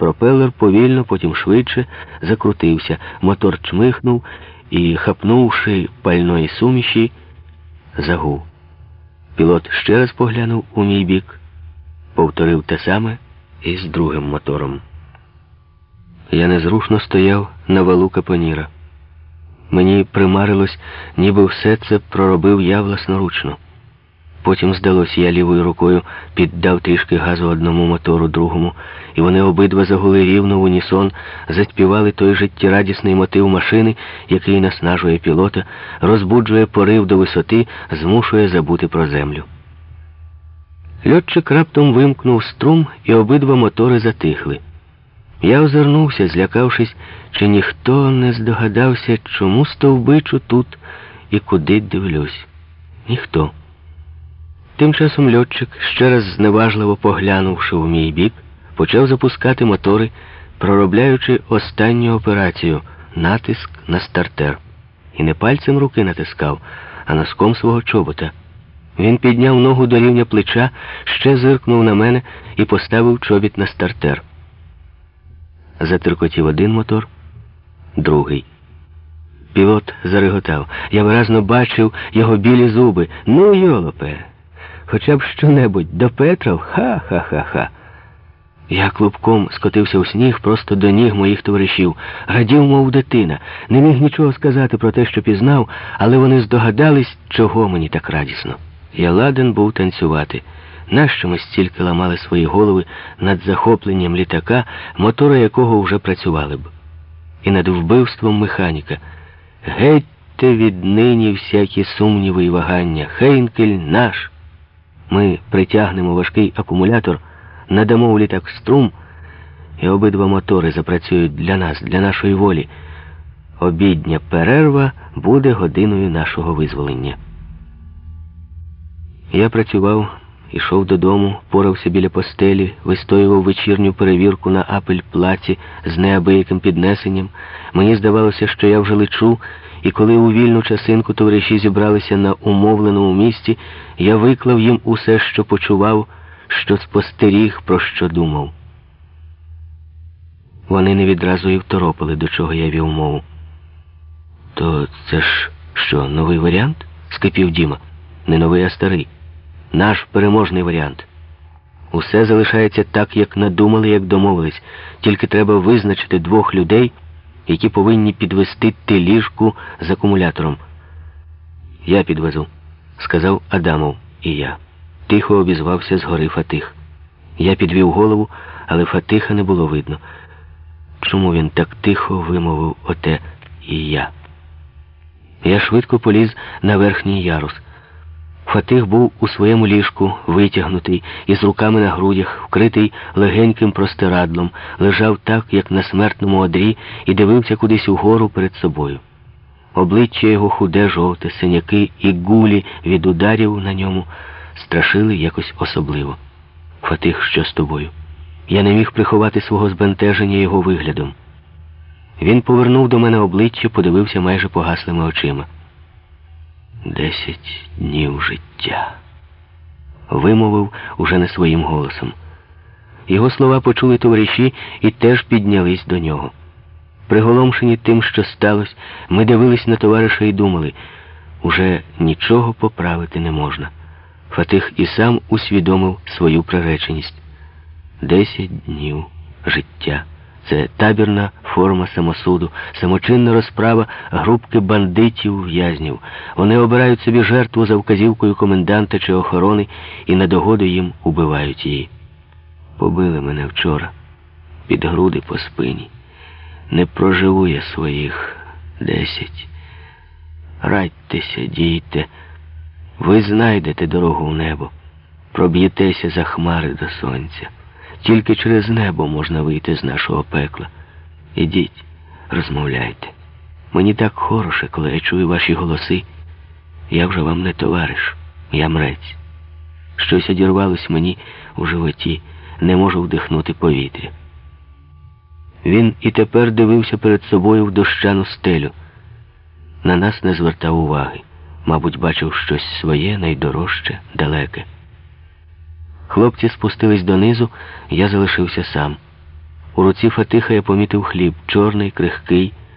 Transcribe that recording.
Пропелер повільно, потім швидше закрутився. Мотор чмихнув і, хапнувши пальної суміші, загув. Пілот ще раз поглянув у мій бік, повторив те саме і з другим мотором. Я незрушно стояв на валу капоніра. Мені примарилось, ніби все це проробив я власноручно. Потім, здалося, я лівою рукою піддав трішки газу одному мотору, другому, і вони обидва загули рівно в унісон, заспівали той життєрадісний мотив машини, який наснажує пілота, розбуджує порив до висоти, змушує забути про землю. Льотчик раптом вимкнув струм, і обидва мотори затихли. Я озирнувся, злякавшись, чи ніхто не здогадався, чому стовбичу тут і куди дивлюсь. Ніхто. Тим часом льотчик, ще раз зневажливо поглянувши в мій бік, почав запускати мотори, проробляючи останню операцію натиск на стартер. І не пальцем руки натискав, а носком свого чобота. Він підняв ногу до рівня плеча, ще зиркнув на мене і поставив чобіт на стартер. Затиркотів один мотор, другий. Пілот зареготав. Я виразно бачив його білі зуби. Ну, йолопе, хоча б що-небудь до Петров? Ха-ха-ха-ха. Я клубком скотився у сніг просто до ніг моїх товаришів. Радів, мов дитина. Не міг нічого сказати про те, що пізнав, але вони здогадались, чого мені так радісно. Я ладен був танцювати. Нащо ми стільки ламали свої голови над захопленням літака, мотора якого вже працювали б, і над вбивством механіка. Гетьте віднині всякі сумніви і вагання. Хейнкель наш. Ми притягнемо важкий акумулятор, надамо у літак струм, і обидва мотори запрацюють для нас, для нашої волі. Обідня перерва буде годиною нашого визволення. Я працював, ішов додому, порався біля постелі, вистоював вечірню перевірку на апель плаці з неабияким піднесенням. Мені здавалося, що я вже лечу, і коли у вільну часинку товариші зібралися на умовленому місці, я виклав їм усе, що почував, що спостеріг, про що думав. Вони не відразу і второпали, до чого я вів мову. То це ж що, новий варіант? скипів Діма. Не новий, а старий. Наш переможний варіант. Усе залишається так, як надумали, як домовились. Тільки треба визначити двох людей, які повинні підвести теліжку з акумулятором. Я підвезу, сказав Адамов і я. Тихо обізвався згори Фатих. Я підвів голову, але Фатиха не було видно. Чому він так тихо вимовив оте і я? Я швидко поліз на верхній ярус. Фатих був у своєму ліжку, витягнутий, із руками на грудях, вкритий легеньким простирадлом, лежав так, як на смертному одрі, і дивився кудись угору перед собою. Обличчя його худе, жовте, синяки і гулі від ударів на ньому страшили якось особливо. Фатих, що з тобою? Я не міг приховати свого збентеження його виглядом. Він повернув до мене обличчя, подивився майже погаслими очима. Десять днів життя, вимовив уже не своїм голосом. Його слова почули товариші і теж піднялись до нього. Приголомшені тим, що сталося, ми дивились на товариша і думали, уже нічого поправити не можна. Фатих і сам усвідомив свою приреченість. Десять днів життя. Це табірна форма самосуду, самочинна розправа групки бандитів в'язнів. Вони обирають собі жертву за вказівкою коменданта чи охорони і на догоду їм убивають її. Побили мене вчора, під груди по спині. Не проживу я своїх десять. Радьтеся, дійте, ви знайдете дорогу в небо, проб'єтеся за хмари до сонця. Тільки через небо можна вийти з нашого пекла. Ідіть, розмовляйте. Мені так хороше, коли я чую ваші голоси. Я вже вам не товариш, я мрець. Щось одірвалось мені у животі, не можу вдихнути повітря. Він і тепер дивився перед собою в дощану стелю. На нас не звертав уваги. Мабуть, бачив щось своє, найдорожче, далеке. Хлопці спустились донизу, я залишився сам. У руці Фатиха я помітив хліб, чорний, крихкий,